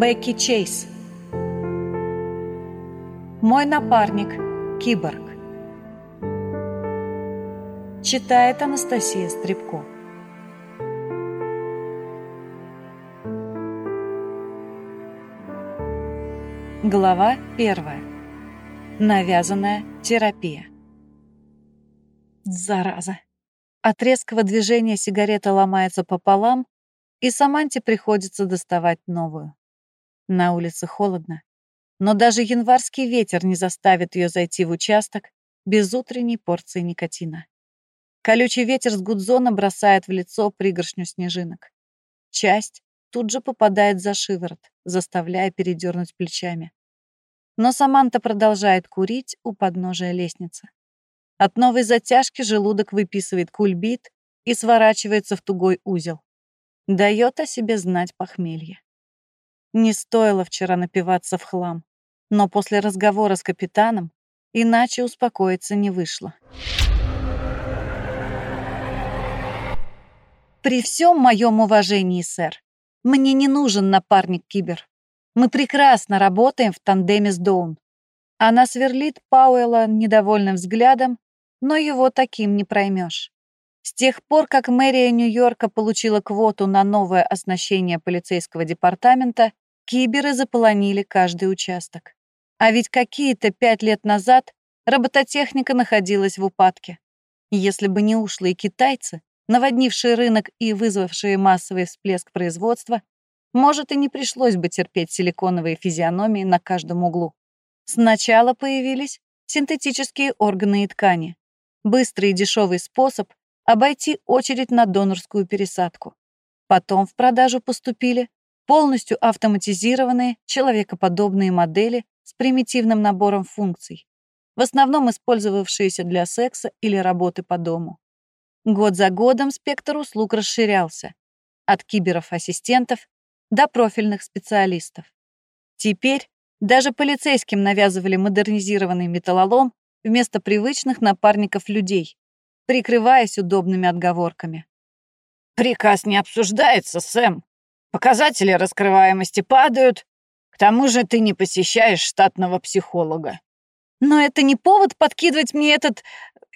Бекки Чейз. Мой напарник – киборг. Читает Анастасия Стребко. Глава первая. Навязанная терапия. Зараза. От резкого движения сигарета ломается пополам, и Саманте приходится доставать новую. На улице холодно, но даже январский ветер не заставит ее зайти в участок без утренней порции никотина. Колючий ветер с гудзона бросает в лицо пригоршню снежинок. Часть тут же попадает за шиворот, заставляя передернуть плечами. Но Саманта продолжает курить у подножия лестницы. От новой затяжки желудок выписывает кульбит и сворачивается в тугой узел. Дает о себе знать похмелье. Не стоило вчера напиваться в хлам, но после разговора с капитаном иначе успокоиться не вышло. При всем моем уважении, сэр, мне не нужен напарник Кибер. Мы прекрасно работаем в тандеме с Доун. Она сверлит Пауэлла недовольным взглядом, но его таким не проймешь. С тех пор, как мэрия Нью-Йорка получила квоту на новое оснащение полицейского департамента, киберы заполонили каждый участок. А ведь какие-то пять лет назад робототехника находилась в упадке. Если бы не ушлые китайцы, наводнившие рынок и вызвавшие массовый всплеск производства, может, и не пришлось бы терпеть силиконовые физиономии на каждом углу. Сначала появились синтетические органы и ткани. Быстрый и дешевый способ обойти очередь на донорскую пересадку. Потом в продажу поступили полностью автоматизированные человекоподобные модели с примитивным набором функций, в основном использовавшиеся для секса или работы по дому. Год за годом спектр услуг расширялся от киберов-ассистентов до профильных специалистов. Теперь даже полицейским навязывали модернизированный металлолом вместо привычных напарников людей, прикрываясь удобными отговорками. «Приказ не обсуждается, Сэм. Показатели раскрываемости падают. К тому же ты не посещаешь штатного психолога». «Но это не повод подкидывать мне этот...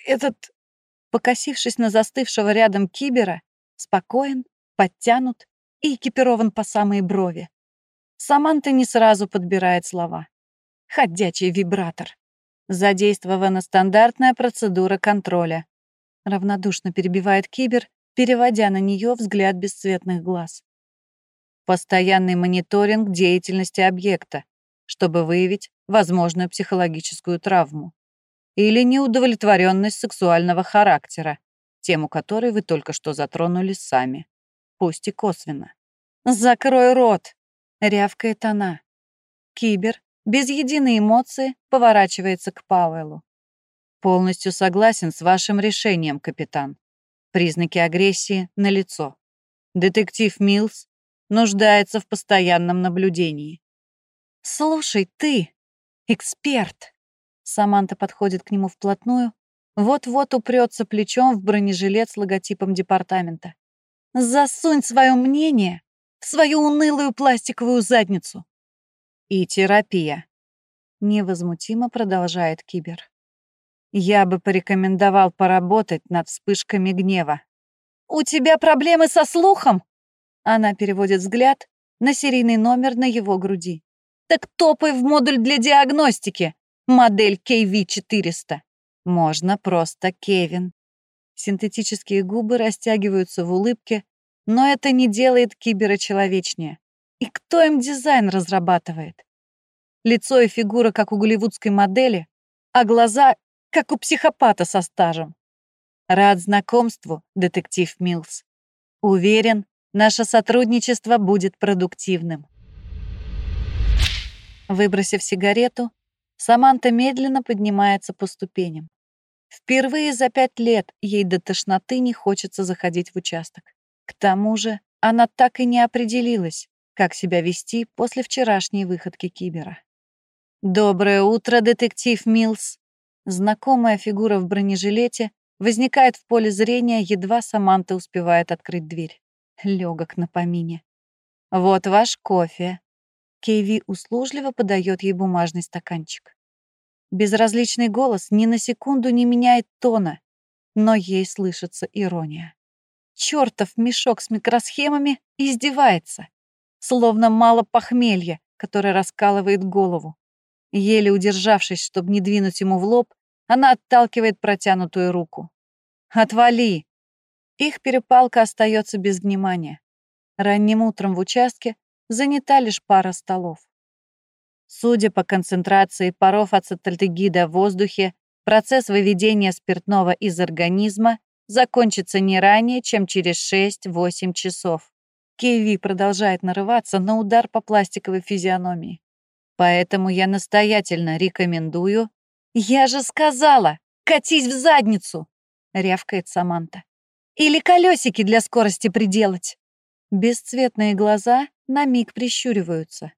этот...» Покосившись на застывшего рядом кибера, спокоен, подтянут и экипирован по самые брови. Саманта не сразу подбирает слова. Ходячий вибратор. Задействована стандартная процедура контроля равнодушно перебивает Кибер, переводя на нее взгляд бесцветных глаз. Постоянный мониторинг деятельности объекта, чтобы выявить возможную психологическую травму или неудовлетворенность сексуального характера, тему которой вы только что затронули сами, пусть и косвенно. «Закрой рот!» — рявкает она. Кибер, без единой эмоции, поворачивается к Пауэллу. Полностью согласен с вашим решением, капитан. Признаки агрессии налицо. Детектив Милс нуждается в постоянном наблюдении. Слушай, ты, эксперт. Саманта подходит к нему вплотную, вот-вот упрется плечом в бронежилет с логотипом департамента. Засунь свое мнение в свою унылую пластиковую задницу. И терапия. Невозмутимо продолжает Кибер. Я бы порекомендовал поработать над вспышками гнева. «У тебя проблемы со слухом?» Она переводит взгляд на серийный номер на его груди. «Так топай в модуль для диагностики, модель KV-400». Можно просто Кевин. Синтетические губы растягиваются в улыбке, но это не делает кибера человечнее. И кто им дизайн разрабатывает? Лицо и фигура, как у голливудской модели, а глаза как у психопата со стажем. Рад знакомству, детектив Милс. Уверен, наше сотрудничество будет продуктивным. Выбросив сигарету, Саманта медленно поднимается по ступеням. Впервые за пять лет ей до тошноты не хочется заходить в участок. К тому же она так и не определилась, как себя вести после вчерашней выходки Кибера. «Доброе утро, детектив Милс!» Знакомая фигура в бронежилете возникает в поле зрения, едва Саманта успевает открыть дверь. Легок на помине. «Вот ваш кофе». Кейви услужливо подает ей бумажный стаканчик. Безразличный голос ни на секунду не меняет тона, но ей слышится ирония. Чёртов мешок с микросхемами издевается, словно мало похмелья, которое раскалывает голову. Еле удержавшись, чтобы не двинуть ему в лоб, она отталкивает протянутую руку. «Отвали!» Их перепалка остается без внимания. Ранним утром в участке занята лишь пара столов. Судя по концентрации паров ацетальдегида в воздухе, процесс выведения спиртного из организма закончится не ранее, чем через 6-8 часов. Киви продолжает нарываться на удар по пластиковой физиономии. Поэтому я настоятельно рекомендую... «Я же сказала! Катись в задницу!» — рявкает Саманта. «Или колесики для скорости приделать!» Бесцветные глаза на миг прищуриваются.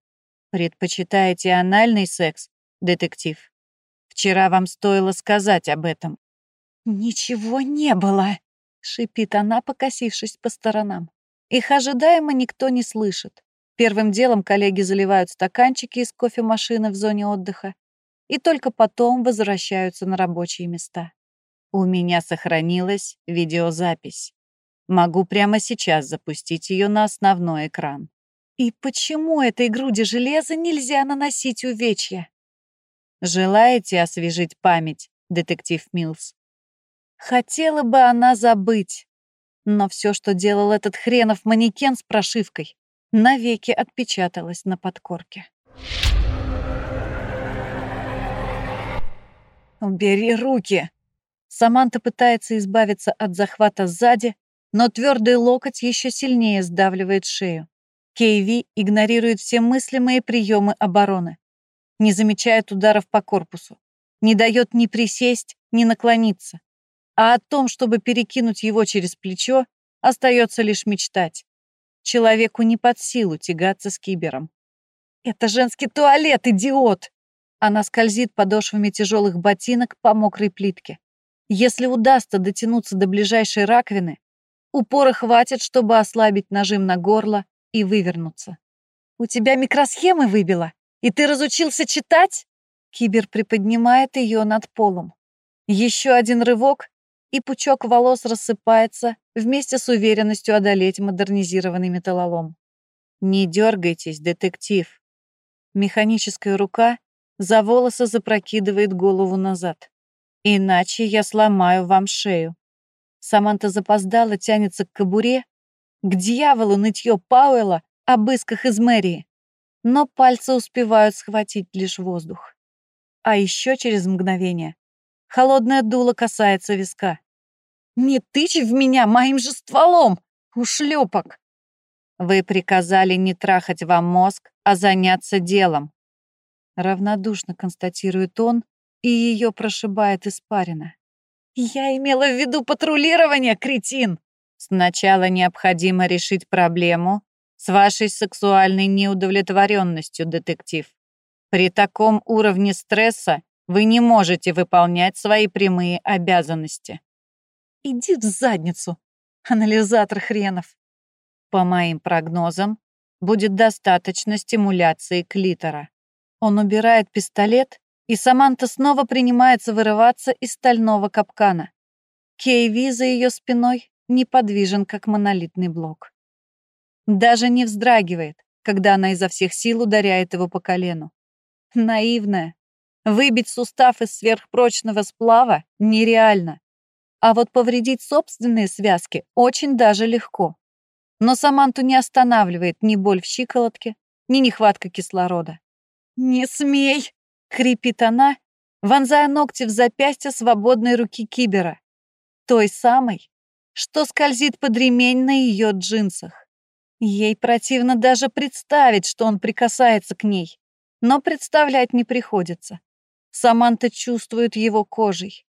Предпочитаете анальный секс, детектив? Вчера вам стоило сказать об этом. Ничего не было, шипит она, покосившись по сторонам. Их ожидаемо никто не слышит. Первым делом коллеги заливают стаканчики из кофемашины в зоне отдыха и только потом возвращаются на рабочие места. У меня сохранилась видеозапись. Могу прямо сейчас запустить ее на основной экран. И почему этой груди железа нельзя наносить увечья? Желаете освежить память, детектив Милс? Хотела бы она забыть, но все, что делал этот хренов манекен с прошивкой, навеки отпечаталось на подкорке. «Убери руки!» Саманта пытается избавиться от захвата сзади, но твердый локоть еще сильнее сдавливает шею. Кейви игнорирует все мыслимые приемы обороны, не замечает ударов по корпусу, не дает ни присесть, ни наклониться. А о том, чтобы перекинуть его через плечо, остается лишь мечтать. Человеку не под силу тягаться с кибером. «Это женский туалет, идиот!» Она скользит подошвами тяжелых ботинок по мокрой плитке. Если удастся дотянуться до ближайшей раковины, упора хватит, чтобы ослабить нажим на горло и вывернуться. «У тебя микросхемы выбило, и ты разучился читать?» Кибер приподнимает ее над полом. Еще один рывок, и пучок волос рассыпается вместе с уверенностью одолеть модернизированный металлолом. «Не дергайтесь, детектив». Механическая рука за волосы запрокидывает голову назад. «Иначе я сломаю вам шею». Саманта запоздала, тянется к кобуре, к дьяволу нытье Пауэлла об исках из мэрии. Но пальцы успевают схватить лишь воздух. А еще через мгновение холодное дуло касается виска. «Не тычь в меня моим же стволом, ушлепок!» «Вы приказали не трахать вам мозг, а заняться делом», равнодушно констатирует он, и ее прошибает испарина. «Я имела в виду патрулирование, кретин!» Сначала необходимо решить проблему с вашей сексуальной неудовлетворенностью, детектив. При таком уровне стресса вы не можете выполнять свои прямые обязанности. Иди в задницу, анализатор хренов. По моим прогнозам, будет достаточно стимуляции клитора. Он убирает пистолет, и Саманта снова принимается вырываться из стального капкана. Кейви за ее спиной неподвижен, как монолитный блок. Даже не вздрагивает, когда она изо всех сил ударяет его по колену. Наивная. Выбить сустав из сверхпрочного сплава нереально. А вот повредить собственные связки очень даже легко. Но Саманту не останавливает ни боль в щиколотке, ни нехватка кислорода. «Не смей!» — хрипит она, вонзая ногти в запястье свободной руки Кибера. Той самой, что скользит под ремень на ее джинсах. Ей противно даже представить, что он прикасается к ней, но представлять не приходится. Саманта чувствует его кожей.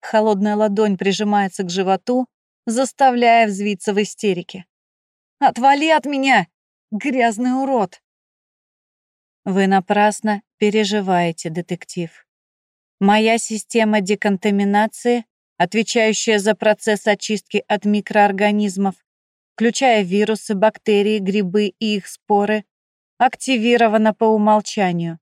Холодная ладонь прижимается к животу, заставляя взвиться в истерике. «Отвали от меня, грязный урод!» Вы напрасно переживаете, детектив. Моя система деконтаминации отвечающая за процесс очистки от микроорганизмов, включая вирусы, бактерии, грибы и их споры, активирована по умолчанию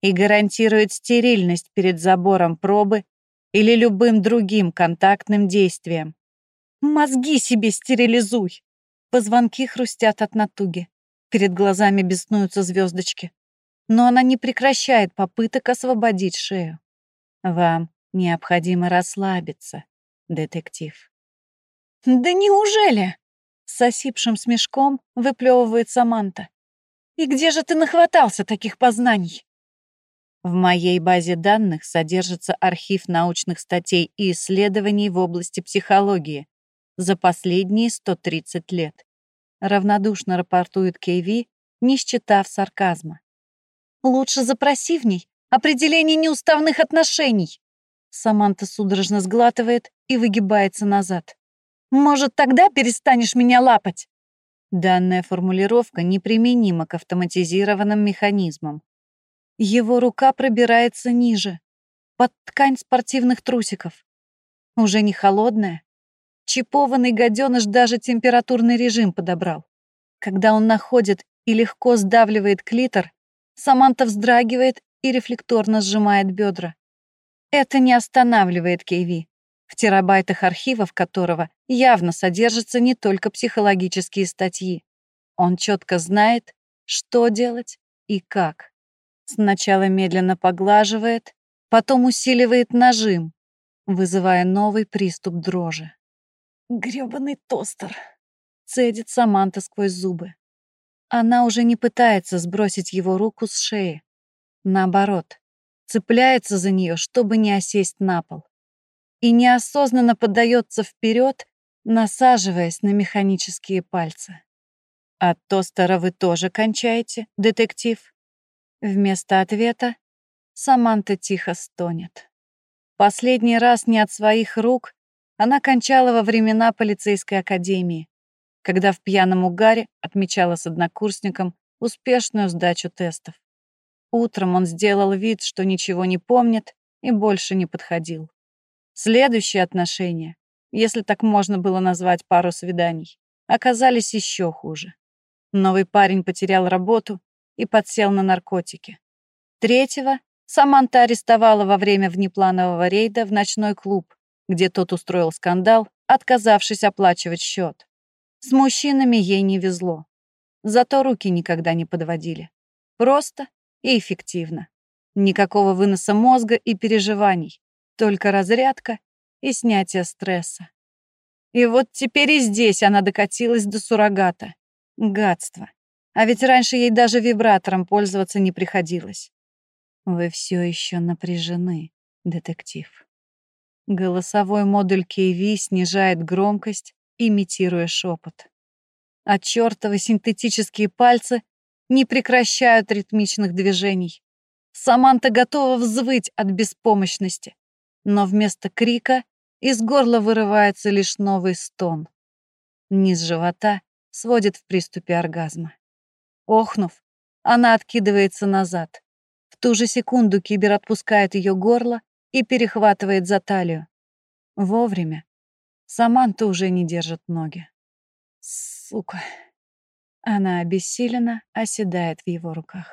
и гарантирует стерильность перед забором пробы или любым другим контактным действием. Мозги себе стерилизуй. Позвонки хрустят от натуги. Перед глазами беснуются звездочки. Но она не прекращает попыток освободить шею. Вам необходимо расслабиться, детектив. «Да неужели?» С осипшим смешком выплевывает Саманта. «И где же ты нахватался таких познаний?» В моей базе данных содержится архив научных статей и исследований в области психологии за последние 130 лет. Равнодушно рапортует Кейви, не считав сарказма. «Лучше запроси в ней определение неуставных отношений!» Саманта судорожно сглатывает и выгибается назад. «Может, тогда перестанешь меня лапать?» Данная формулировка неприменима к автоматизированным механизмам. Его рука пробирается ниже, под ткань спортивных трусиков. Уже не холодная. Чипованный гаденыш даже температурный режим подобрал. Когда он находит и легко сдавливает клитор, Саманта вздрагивает и рефлекторно сжимает бедра. Это не останавливает Кейви, в терабайтах архивов которого явно содержатся не только психологические статьи. Он четко знает, что делать и как. Сначала медленно поглаживает, потом усиливает нажим, вызывая новый приступ дрожи. Грёбаный тостер. Цедит Саманта сквозь зубы. Она уже не пытается сбросить его руку с шеи. Наоборот, цепляется за нее, чтобы не осесть на пол. И неосознанно поддается вперед, насаживаясь на механические пальцы. От тостера вы тоже кончаете, детектив? Вместо ответа Саманта тихо стонет. Последний раз не от своих рук она кончала во времена полицейской академии, когда в пьяном угаре отмечала с однокурсником успешную сдачу тестов. Утром он сделал вид, что ничего не помнит и больше не подходил. Следующие отношения, если так можно было назвать пару свиданий, оказались еще хуже. Новый парень потерял работу и подсел на наркотики. Третьего Саманта арестовала во время внепланового рейда в ночной клуб, где тот устроил скандал, отказавшись оплачивать счет. С мужчинами ей не везло. Зато руки никогда не подводили. Просто и эффективно. Никакого выноса мозга и переживаний, только разрядка и снятие стресса. И вот теперь и здесь она докатилась до суррогата. Гадство. А ведь раньше ей даже вибратором пользоваться не приходилось. Вы все еще напряжены, детектив. Голосовой модуль KV снижает громкость, имитируя шепот. А чертовы синтетические пальцы не прекращают ритмичных движений. Саманта готова взвыть от беспомощности, но вместо крика из горла вырывается лишь новый стон. Низ живота сводит в приступе оргазма. Охнув, она откидывается назад. В ту же секунду кибер отпускает ее горло и перехватывает за талию. Вовремя. Саманта уже не держит ноги. Сука. Она обессиленно оседает в его руках.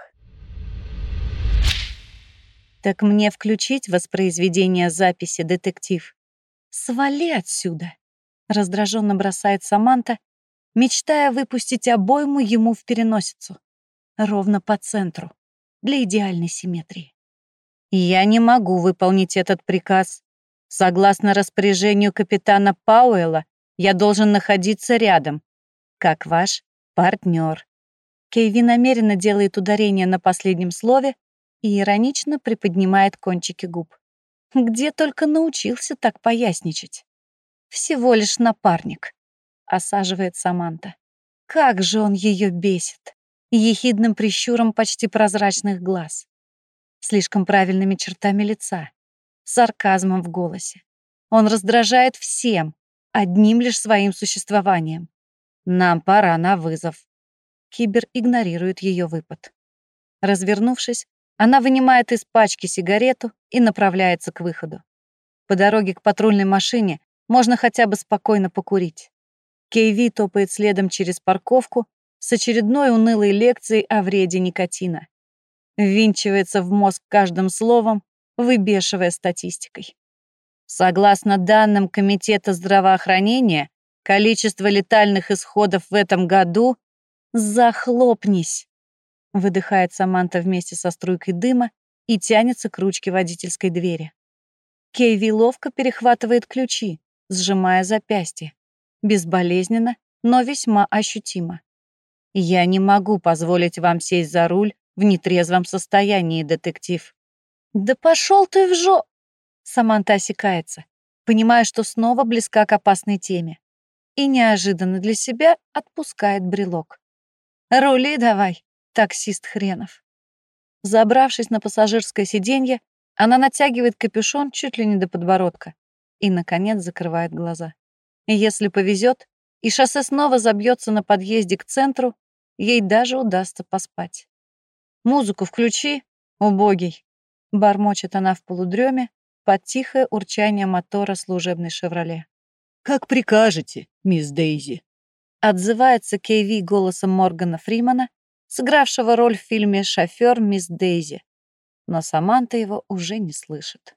Так мне включить воспроизведение записи, детектив? Свали отсюда! Раздраженно бросает Саманта мечтая выпустить обойму ему в переносицу, ровно по центру, для идеальной симметрии. «Я не могу выполнить этот приказ. Согласно распоряжению капитана Пауэлла, я должен находиться рядом, как ваш партнер». Кейви намеренно делает ударение на последнем слове и иронично приподнимает кончики губ. Где только научился так поясничать. Всего лишь напарник осаживает Саманта. Как же он ее бесит! Ехидным прищуром почти прозрачных глаз, слишком правильными чертами лица, сарказмом в голосе. Он раздражает всем, одним лишь своим существованием. Нам пора на вызов. Кибер игнорирует ее выпад. Развернувшись, она вынимает из пачки сигарету и направляется к выходу. По дороге к патрульной машине можно хотя бы спокойно покурить. Кейви топает следом через парковку, с очередной унылой лекцией о вреде никотина. Ввинчивается в мозг каждым словом, выбешивая статистикой. Согласно данным Комитета здравоохранения, количество летальных исходов в этом году «Захлопнись!» выдыхает Саманта вместе со струйкой дыма и тянется к ручке водительской двери. Кейви ловко перехватывает ключи, сжимая запястье. Безболезненно, но весьма ощутимо. Я не могу позволить вам сесть за руль в нетрезвом состоянии, детектив. Да пошел ты в жо... Саманта осекается, понимая, что снова близка к опасной теме. И неожиданно для себя отпускает брелок. Рули давай, таксист хренов. Забравшись на пассажирское сиденье, она натягивает капюшон чуть ли не до подбородка и, наконец, закрывает глаза. Если повезет, и шоссе снова забьется на подъезде к центру, ей даже удастся поспать. «Музыку включи, убогий!» — бормочет она в полудреме под тихое урчание мотора служебной «Шевроле». «Как прикажете, мисс Дейзи!» — отзывается Кейви голосом Моргана Фримана, сыгравшего роль в фильме «Шофер мисс Дейзи», но Саманта его уже не слышит.